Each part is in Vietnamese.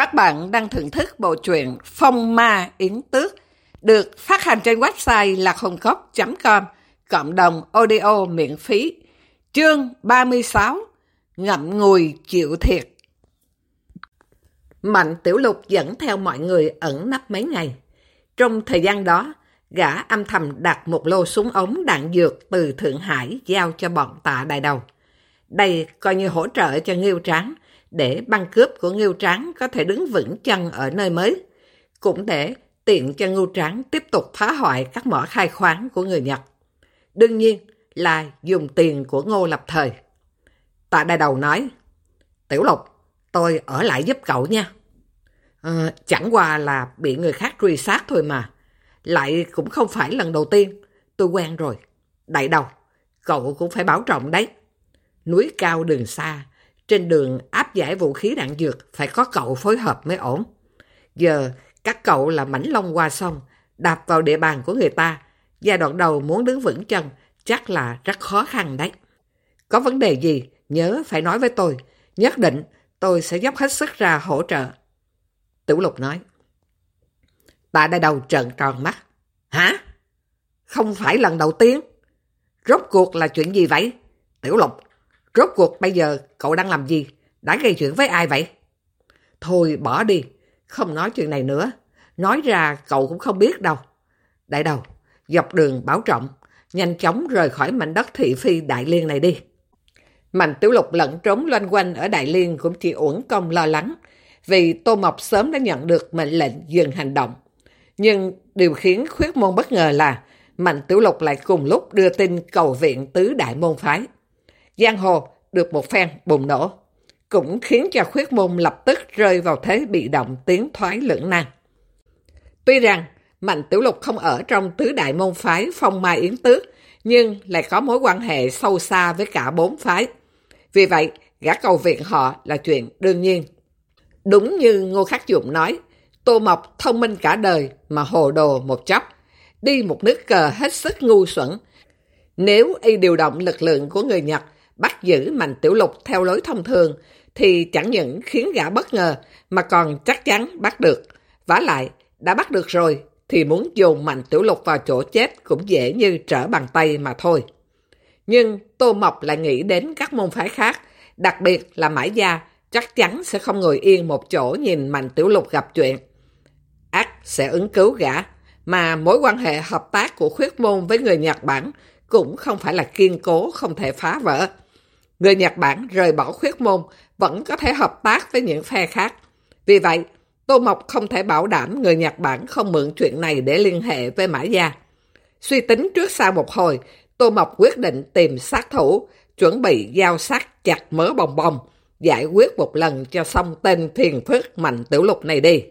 Các bạn đang thưởng thức bộ truyện Phong Ma Yến Tước được phát hành trên website lạchồngcốc.com cộng đồng audio miễn phí chương 36 Ngậm ngùi chịu thiệt Mạnh Tiểu Lục dẫn theo mọi người ẩn nấp mấy ngày. Trong thời gian đó, gã âm thầm đặt một lô súng ống đạn dược từ Thượng Hải giao cho bọn tạ đại đầu. Đây coi như hỗ trợ cho Nghiêu Tráng để băng cướp của Ngưu Tráng có thể đứng vững chân ở nơi mới, cũng để tiện cho Ngưu Tráng tiếp tục phá hoại các mỏ khai khoáng của người Nhật. Đương nhiên là dùng tiền của Ngô Lập Thời. Tạ Đại Đầu nói, Tiểu Lục, tôi ở lại giúp cậu nha. À, chẳng qua là bị người khác truy sát thôi mà. Lại cũng không phải lần đầu tiên, tôi quen rồi. Đại Đầu, cậu cũng phải bảo trọng đấy. Núi cao đường xa, trên đường áp giải vũ khí đạn dược phải có cậu phối hợp mới ổn. Giờ các cậu là mảnh long qua sông, đạp vào địa bàn của người ta. Giai đoạn đầu muốn đứng vững chân chắc là rất khó khăn đấy. Có vấn đề gì nhớ phải nói với tôi. Nhất định tôi sẽ dốc hết sức ra hỗ trợ. Tiểu lục nói. Tạ đại đầu trợn tròn mắt. Hả? Không phải lần đầu tiên? Rốt cuộc là chuyện gì vậy? Tiểu lục, Rốt cuộc bây giờ cậu đang làm gì? Đã gây chuyện với ai vậy? Thôi bỏ đi, không nói chuyện này nữa. Nói ra cậu cũng không biết đâu. Đại đầu, dọc đường bảo trọng, nhanh chóng rời khỏi mảnh đất thị phi Đại Liên này đi. Mạnh Tiểu Lục lẫn trốn loanh quanh ở Đại Liên cũng chỉ uổng công lo lắng, vì Tô Mộc sớm đã nhận được mệnh lệnh dừng hành động. Nhưng điều khiến khuyết môn bất ngờ là Mạnh Tiểu Lục lại cùng lúc đưa tin cầu viện tứ đại môn phái giang hồ được một phen bùng nổ, cũng khiến cho khuyết môn lập tức rơi vào thế bị động tiến thoái lưỡng nan. Tuy rằng Mạnh Tiểu Lục không ở trong tứ đại môn phái phong mai yến tước, nhưng lại có mối quan hệ sâu xa với cả bốn phái. Vì vậy, gã cầu viện họ là chuyện đương nhiên. Đúng như Ngô Khắc Dụng nói, Tô Mộc thông minh cả đời mà hồ đồ một chốc, đi một nước cờ hết sức ngu xuẩn. Nếu y điều động lực lượng của người Nhật bắt giữ Mạnh Tiểu Lục theo lối thông thường thì chẳng những khiến gã bất ngờ mà còn chắc chắn bắt được. vả lại, đã bắt được rồi thì muốn dồn Mạnh Tiểu Lục vào chỗ chết cũng dễ như trở bàn tay mà thôi. Nhưng Tô Mộc lại nghĩ đến các môn phái khác, đặc biệt là Mãi Gia chắc chắn sẽ không ngồi yên một chỗ nhìn Mạnh Tiểu Lục gặp chuyện. Ác sẽ ứng cứu gã, mà mối quan hệ hợp tác của khuyết môn với người Nhật Bản cũng không phải là kiên cố không thể phá vỡ. Người Nhật Bản rời bỏ khuyết môn vẫn có thể hợp tác với những phe khác. Vì vậy, Tô Mộc không thể bảo đảm người Nhật Bản không mượn chuyện này để liên hệ với Mã Gia. Suy tính trước sau một hồi, Tô Mộc quyết định tìm sát thủ, chuẩn bị giao sát chặt mớ bồng bồng, giải quyết một lần cho xong tên thiền phước mạnh tiểu lục này đi.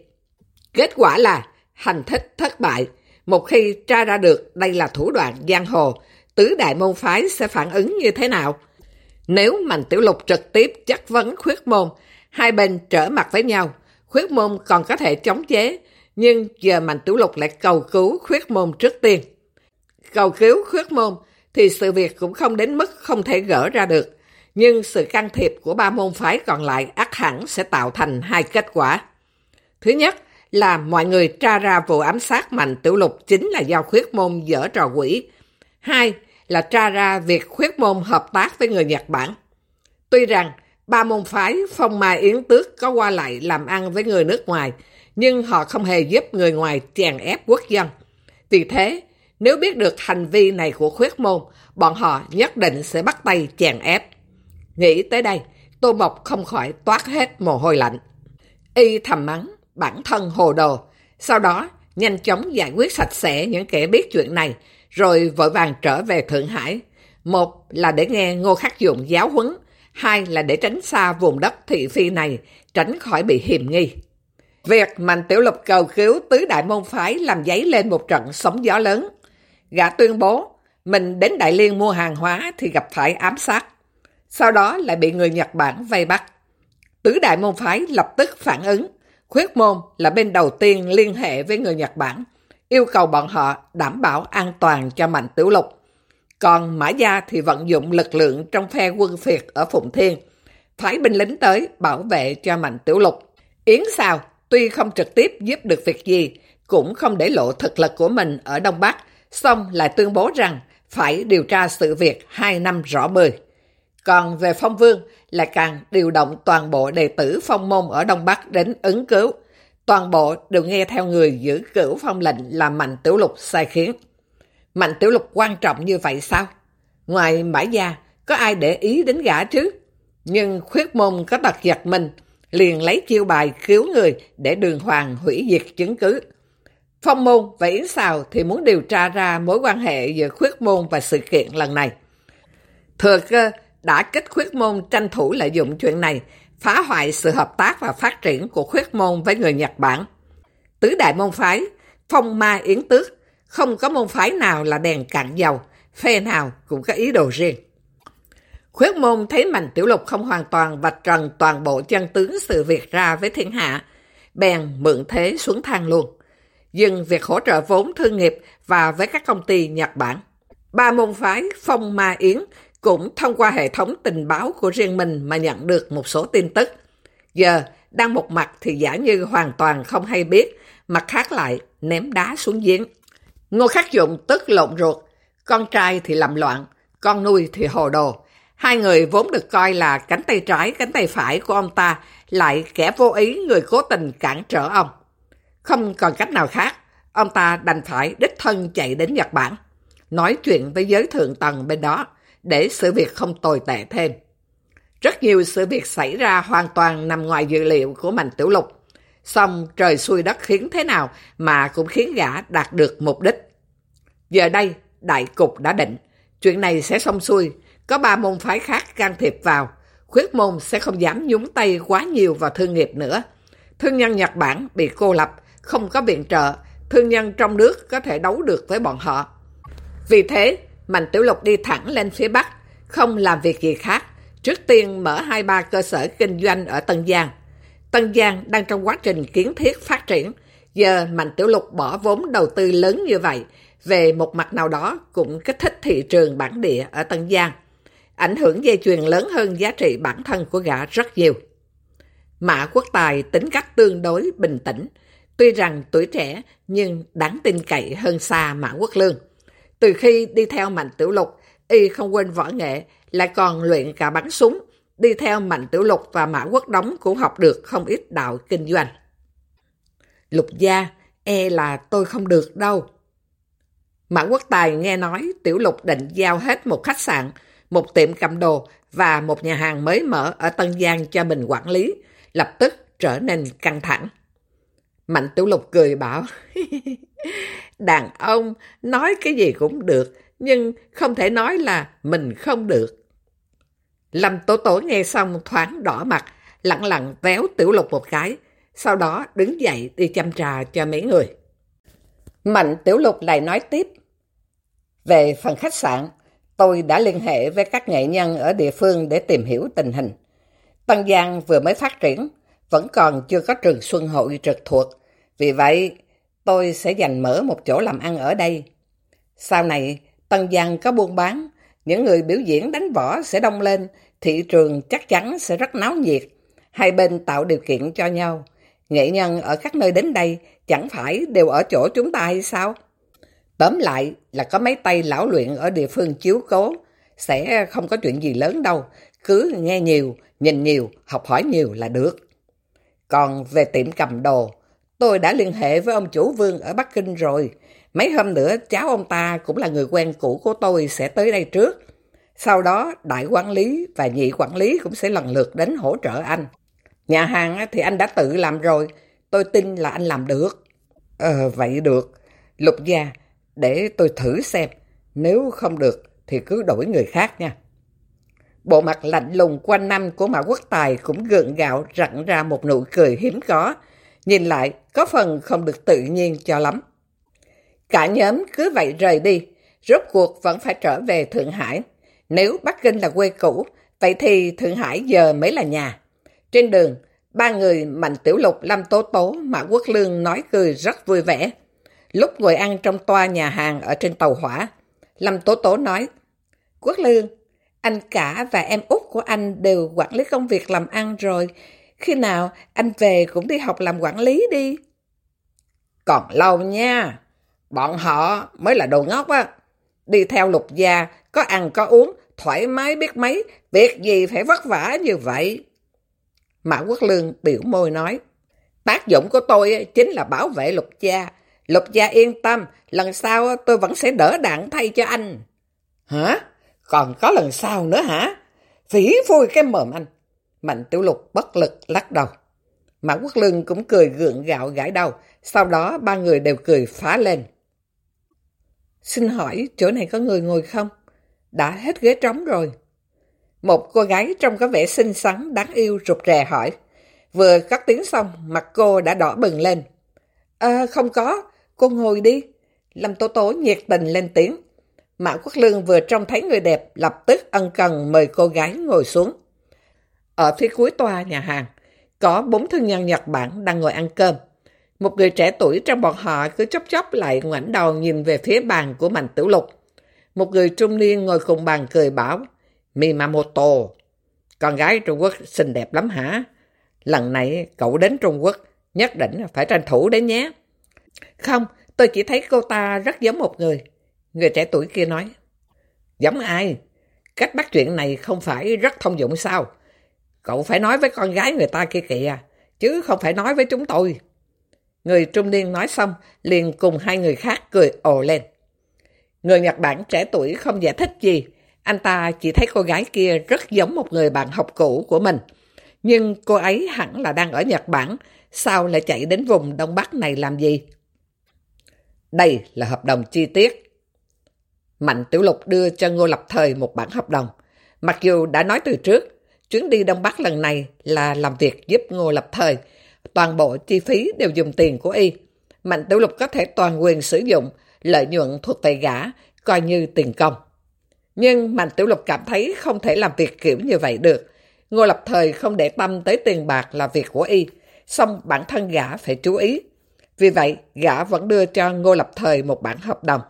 Kết quả là hành thích thất bại. Một khi tra ra được đây là thủ đoạn giang hồ, tứ đại môn phái sẽ phản ứng như thế nào? Nếu Mạnh Tiểu Lục trực tiếp chất vấn khuyết môn, hai bên trở mặt với nhau, khuyết môn còn có thể chống chế, nhưng giờ Mạnh Tiểu Lục lại cầu cứu khuyết môn trước tiên. Cầu cứu khuyết môn thì sự việc cũng không đến mức không thể gỡ ra được, nhưng sự can thiệp của ba môn phái còn lại ắt hẳn sẽ tạo thành hai kết quả. Thứ nhất là mọi người tra ra vụ ám sát Mạnh Tiểu Lục chính là do khuyết môn dở trò quỷ. Hai là tra ra việc khuyết môn hợp tác với người Nhật Bản. Tuy rằng ba môn phái phong mai yến tước có qua lại làm ăn với người nước ngoài, nhưng họ không hề giúp người ngoài chèn ép quốc dân. Vì thế, nếu biết được hành vi này của khuyết môn, bọn họ nhất định sẽ bắt tay chèn ép. Nghĩ tới đây, Tô Mộc không khỏi toát hết mồ hôi lạnh. Y thầm mắng, bản thân hồ đồ. Sau đó, nhanh chóng giải quyết sạch sẽ những kẻ biết chuyện này, rồi vội vàng trở về Thượng Hải. Một là để nghe Ngô Khắc Dụng giáo huấn, hai là để tránh xa vùng đất thị phi này, tránh khỏi bị hiềm nghi. Việc Mạnh Tiểu Lục cầu cứu tứ đại môn phái làm giấy lên một trận sóng gió lớn. Gã tuyên bố, mình đến Đại Liên mua hàng hóa thì gặp phải ám sát. Sau đó lại bị người Nhật Bản vây bắt. Tứ đại môn phái lập tức phản ứng. Khuyết môn là bên đầu tiên liên hệ với người Nhật Bản, yêu cầu bọn họ đảm bảo an toàn cho Mạnh Tiểu Lục. Còn Mã Gia thì vận dụng lực lượng trong phe quân phiệt ở Phụng Thiên, phái binh lính tới bảo vệ cho Mạnh Tiểu Lục. Yến sao, tuy không trực tiếp giúp được việc gì, cũng không để lộ thực lực của mình ở Đông Bắc, xong lại tuyên bố rằng phải điều tra sự việc hai năm rõ bơi. Còn về Phong Vương, là càng điều động toàn bộ đệ tử phong môn ở Đông Bắc đến ứng cứu. Toàn bộ đều nghe theo người giữ cửu phong lệnh là Mạnh Tiểu Lục sai khiến. Mạnh Tiểu Lục quan trọng như vậy sao? Ngoài mãi Gia, có ai để ý đến gã chứ? Nhưng khuyết môn có tật giật mình, liền lấy chiêu bài cứu người để đường hoàng hủy diệt chứng cứ. Phong môn và Yến Sào thì muốn điều tra ra mối quan hệ giữa khuyết môn và sự kiện lần này. Thừa cơ đã kích khuyết môn tranh thủ lợi dụng chuyện này, phá hoại sự hợp tác và phát triển của khuyết môn với người Nhật Bản. Tứ đại môn phái, phong ma yến tước, không có môn phái nào là đèn cạn dầu, phe nào cũng có ý đồ riêng. Khuyết môn thấy Mạnh Tiểu Lục không hoàn toàn vạch trần toàn bộ chân tướng sự việc ra với thiên hạ, bèn mượn thế xuống thang luôn. Dừng việc hỗ trợ vốn thương nghiệp và với các công ty Nhật Bản. Ba môn phái Phong Ma Yến cũng thông qua hệ thống tình báo của riêng mình mà nhận được một số tin tức. Giờ, đang một mặt thì giả như hoàn toàn không hay biết, mặt khác lại ném đá xuống giếng. Ngô Khắc Dụng tức lộn ruột, con trai thì làm loạn, con nuôi thì hồ đồ. Hai người vốn được coi là cánh tay trái, cánh tay phải của ông ta, lại kẻ vô ý người cố tình cản trở ông. Không còn cách nào khác, ông ta đành phải đích thân chạy đến Nhật Bản, nói chuyện với giới thượng tầng bên đó, để sự việc không tồi tệ thêm. Rất nhiều sự việc xảy ra hoàn toàn nằm ngoài dự liệu của Mạnh Tiểu Lục. Xong trời xui đất khiến thế nào mà cũng khiến gã đạt được mục đích. Giờ đây, đại cục đã định. Chuyện này sẽ xong xuôi. Có ba môn phái khác can thiệp vào. Khuyết môn sẽ không dám nhúng tay quá nhiều vào thương nghiệp nữa. Thương nhân Nhật Bản bị cô lập, không có viện trợ. Thương nhân trong nước có thể đấu được với bọn họ. Vì thế, Mạnh Tiểu Lục đi thẳng lên phía Bắc, không làm việc gì khác. Trước tiên mở hai ba cơ sở kinh doanh ở Tân Giang. Tân Giang đang trong quá trình kiến thiết phát triển. Giờ Mạnh Tiểu Lục bỏ vốn đầu tư lớn như vậy, về một mặt nào đó cũng kích thích thị trường bản địa ở Tân Giang. Ảnh hưởng dây chuyền lớn hơn giá trị bản thân của gã rất nhiều. Mã Quốc Tài tính cách tương đối bình tĩnh, tuy rằng tuổi trẻ nhưng đáng tin cậy hơn xa Mã Quốc Lương. Từ khi đi theo Mạnh Tiểu Lục, y không quên võ nghệ, lại còn luyện cả bắn súng. Đi theo Mạnh Tiểu Lục và Mã Quốc Đống cũng học được không ít đạo kinh doanh. Lục gia, e là tôi không được đâu. Mã Quốc Tài nghe nói Tiểu Lục định giao hết một khách sạn, một tiệm cầm đồ và một nhà hàng mới mở ở Tân Giang cho mình quản lý, lập tức trở nên căng thẳng. Mạnh Tiểu Lục cười bảo, đàn ông nói cái gì cũng được, nhưng không thể nói là mình không được. Lâm Tổ Tổ nghe xong thoáng đỏ mặt, lặng lặng véo Tiểu Lục một cái, sau đó đứng dậy đi chăm trà cho mấy người. Mạnh Tiểu Lục lại nói tiếp, về phần khách sạn, tôi đã liên hệ với các nghệ nhân ở địa phương để tìm hiểu tình hình. Tân Giang vừa mới phát triển, vẫn còn chưa có trường xuân hội trực thuộc. Vì vậy, tôi sẽ dành mở một chỗ làm ăn ở đây. Sau này, Tân Giang có buôn bán, những người biểu diễn đánh võ sẽ đông lên, thị trường chắc chắn sẽ rất náo nhiệt. Hai bên tạo điều kiện cho nhau. Nghệ nhân ở các nơi đến đây chẳng phải đều ở chỗ chúng ta hay sao? Tóm lại là có mấy tay lão luyện ở địa phương chiếu cố, sẽ không có chuyện gì lớn đâu, cứ nghe nhiều, nhìn nhiều, học hỏi nhiều là được. Còn về tiệm cầm đồ, tôi đã liên hệ với ông chủ vương ở Bắc Kinh rồi. Mấy hôm nữa cháu ông ta cũng là người quen cũ của tôi sẽ tới đây trước. Sau đó đại quản lý và nhị quản lý cũng sẽ lần lượt đến hỗ trợ anh. Nhà hàng thì anh đã tự làm rồi, tôi tin là anh làm được. Ờ, vậy được. Lục gia, để tôi thử xem, nếu không được thì cứ đổi người khác nha. Bộ mặt lạnh lùng quanh năm của Mã Quốc Tài cũng gượng gạo rặn ra một nụ cười hiếm có, nhìn lại có phần không được tự nhiên cho lắm. Cả nhóm cứ vậy rời đi, rốt cuộc vẫn phải trở về Thượng Hải. Nếu Bắc Kinh là quê cũ, vậy thì Thượng Hải giờ mới là nhà. Trên đường, ba người Mạnh Tiểu Lục, Lâm Tố Tố, Mã Quốc Lương nói cười rất vui vẻ. Lúc ngồi ăn trong toa nhà hàng ở trên tàu hỏa, Lâm Tố Tố nói, Quốc Lương, anh cả và em út của anh đều quản lý công việc làm ăn rồi, khi nào anh về cũng đi học làm quản lý đi. Còn lâu nha, bọn họ mới là đồ ngốc á. Đi theo lục gia, có ăn có uống, thoải mái biết mấy, việc gì phải vất vả như vậy. Mã Quốc Lương biểu môi nói, tác dụng của tôi chính là bảo vệ lục gia. Lục gia yên tâm, lần sau tôi vẫn sẽ đỡ đạn thay cho anh. Hả? Còn có lần sau nữa hả? Phỉ phui cái mồm anh. Mạnh tiểu lục bất lực lắc đầu. Mã Quốc Lương cũng cười gượng gạo gãi đầu. Sau đó ba người đều cười phá lên. Xin hỏi chỗ này có người ngồi không? Đã hết ghế trống rồi. Một cô gái trông có vẻ xinh xắn, đáng yêu, rụt rè hỏi. Vừa cắt tiếng xong, mặt cô đã đỏ bừng lên. À, không có, cô ngồi đi. Lâm Tố Tố nhiệt tình lên tiếng. Mã Quốc Lương vừa trông thấy người đẹp, lập tức ân cần mời cô gái ngồi xuống. Ở phía cuối tòa nhà hàng, có bốn thương nhân Nhật Bản đang ngồi ăn cơm. Một người trẻ tuổi trong bọn họ cứ chốc chốc lại ngoảnh đầu nhìn về phía bàn của Mạnh Tiểu Lục. Một người trung niên ngồi cùng bàn cười bảo, Mimamoto, con gái Trung Quốc xinh đẹp lắm hả? Lần này cậu đến Trung Quốc, nhất định phải tranh thủ đấy nhé. Không, tôi chỉ thấy cô ta rất giống một người. Người trẻ tuổi kia nói. Giống ai? Cách bắt chuyện này không phải rất thông dụng sao? Cậu phải nói với con gái người ta kia kìa, chứ không phải nói với chúng tôi. Người trung niên nói xong, liền cùng hai người khác cười ồ lên. Người Nhật Bản trẻ tuổi không giải thích gì, anh ta chỉ thấy cô gái kia rất giống một người bạn học cũ của mình. Nhưng cô ấy hẳn là đang ở Nhật Bản, sao lại chạy đến vùng Đông Bắc này làm gì? Đây là hợp đồng chi tiết. Mạnh Tiểu Lục đưa cho Ngô Lập Thời một bản hợp đồng. Mặc dù đã nói từ trước, chuyến đi Đông Bắc lần này là làm việc giúp Ngô Lập Thời. Toàn bộ chi phí đều dùng tiền của y. Mạnh Tiểu Lục có thể toàn quyền sử dụng, lợi nhuận thuộc về gã, coi như tiền công. Nhưng Mạnh Tiểu Lục cảm thấy không thể làm việc kiểu như vậy được. Ngô Lập Thời không để tâm tới tiền bạc là việc của y, song bản thân gã phải chú ý. Vì vậy, gã vẫn đưa cho Ngô Lập Thời một bản hợp đồng.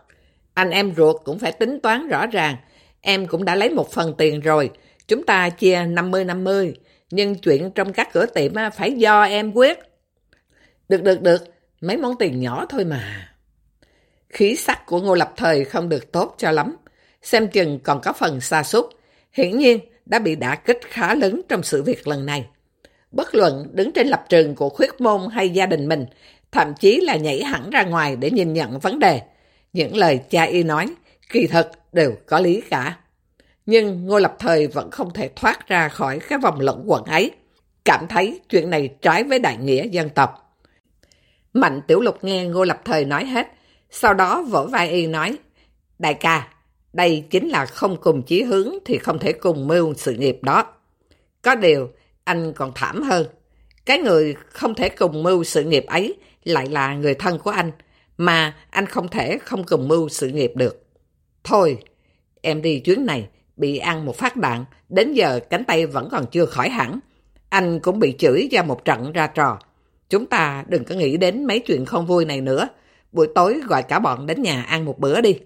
Anh em ruột cũng phải tính toán rõ ràng. Em cũng đã lấy một phần tiền rồi. Chúng ta chia 50-50. Nhưng chuyện trong các cửa tiệm phải do em quyết. Được, được, được. Mấy món tiền nhỏ thôi mà. Khí sắc của Ngô Lập Thời không được tốt cho lắm xem chừng còn có phần xa xúc. Hiển nhiên đã bị đả kích khá lớn trong sự việc lần này. Bất luận đứng trên lập trường của khuyết môn hay gia đình mình, thậm chí là nhảy hẳn ra ngoài để nhìn nhận vấn đề. Những lời cha y nói, kỳ thật đều có lý cả. Nhưng Ngô Lập Thời vẫn không thể thoát ra khỏi cái vòng lẫn quẩn ấy, cảm thấy chuyện này trái với đại nghĩa dân tộc. Mạnh Tiểu Lục nghe Ngô Lập Thời nói hết, sau đó vỗ vai y nói, Đại ca, đây chính là không cùng chí hướng thì không thể cùng mưu sự nghiệp đó. Có điều, anh còn thảm hơn. Cái người không thể cùng mưu sự nghiệp ấy lại là người thân của anh, mà anh không thể không cùng mưu sự nghiệp được. Thôi, em đi chuyến này, bị ăn một phát đạn, đến giờ cánh tay vẫn còn chưa khỏi hẳn. Anh cũng bị chửi ra một trận ra trò. Chúng ta đừng có nghĩ đến mấy chuyện không vui này nữa. Buổi tối gọi cả bọn đến nhà ăn một bữa đi.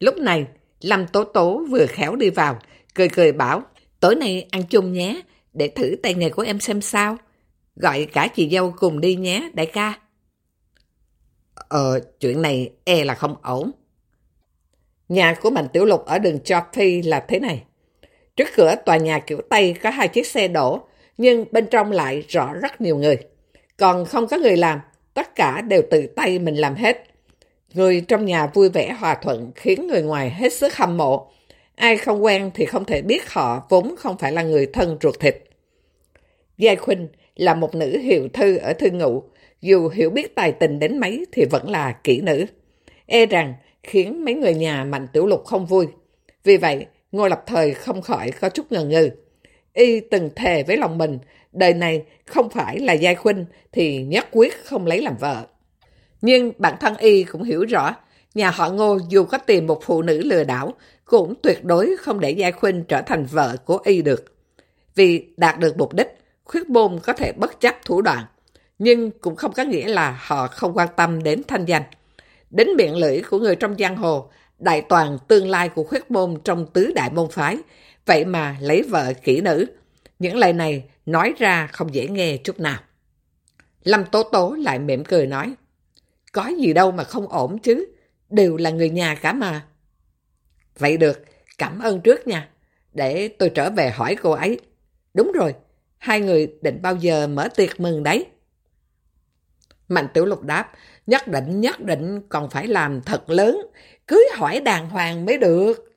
Lúc này, Lâm Tố Tố vừa khéo đi vào, cười cười bảo, tối nay ăn chung nhé, để thử tay nghề của em xem sao. Gọi cả chị dâu cùng đi nhé, đại ca. Ờ, chuyện này e là không ổn. Nhà của Mạnh Tiểu Lục ở đường Jockey là thế này. Trước cửa tòa nhà kiểu Tây có hai chiếc xe đổ, nhưng bên trong lại rõ rất nhiều người. Còn không có người làm, tất cả đều tự tay mình làm hết. Người trong nhà vui vẻ hòa thuận khiến người ngoài hết sức hâm mộ. Ai không quen thì không thể biết họ vốn không phải là người thân ruột thịt. Giai Khuynh là một nữ hiệu thư ở thư ngụ, dù hiểu biết tài tình đến mấy thì vẫn là kỹ nữ. E rằng khiến mấy người nhà Mạnh Tiểu Lục không vui. Vì vậy, Ngô Lập Thời không khỏi có chút ngờ ngừ. Y từng thề với lòng mình, đời này không phải là Giai Khuynh thì nhất quyết không lấy làm vợ. Nhưng bản thân y cũng hiểu rõ, nhà họ ngô dù có tìm một phụ nữ lừa đảo, cũng tuyệt đối không để Giai Khuynh trở thành vợ của y được. Vì đạt được mục đích, khuyết bôn có thể bất chấp thủ đoạn, nhưng cũng không có nghĩa là họ không quan tâm đến thanh danh. Đến miệng lưỡi của người trong giang hồ, đại toàn tương lai của khuyết môn trong tứ đại môn phái, vậy mà lấy vợ kỹ nữ. Những lời này nói ra không dễ nghe chút nào. Lâm Tố Tố lại mỉm cười nói, có gì đâu mà không ổn chứ, đều là người nhà cả mà. Vậy được, cảm ơn trước nha, để tôi trở về hỏi cô ấy. Đúng rồi, hai người định bao giờ mở tiệc mừng đấy? Mạnh Tiểu Lục đáp, nhất định nhất định còn phải làm thật lớn, cưới hỏi đàng hoàng mới được.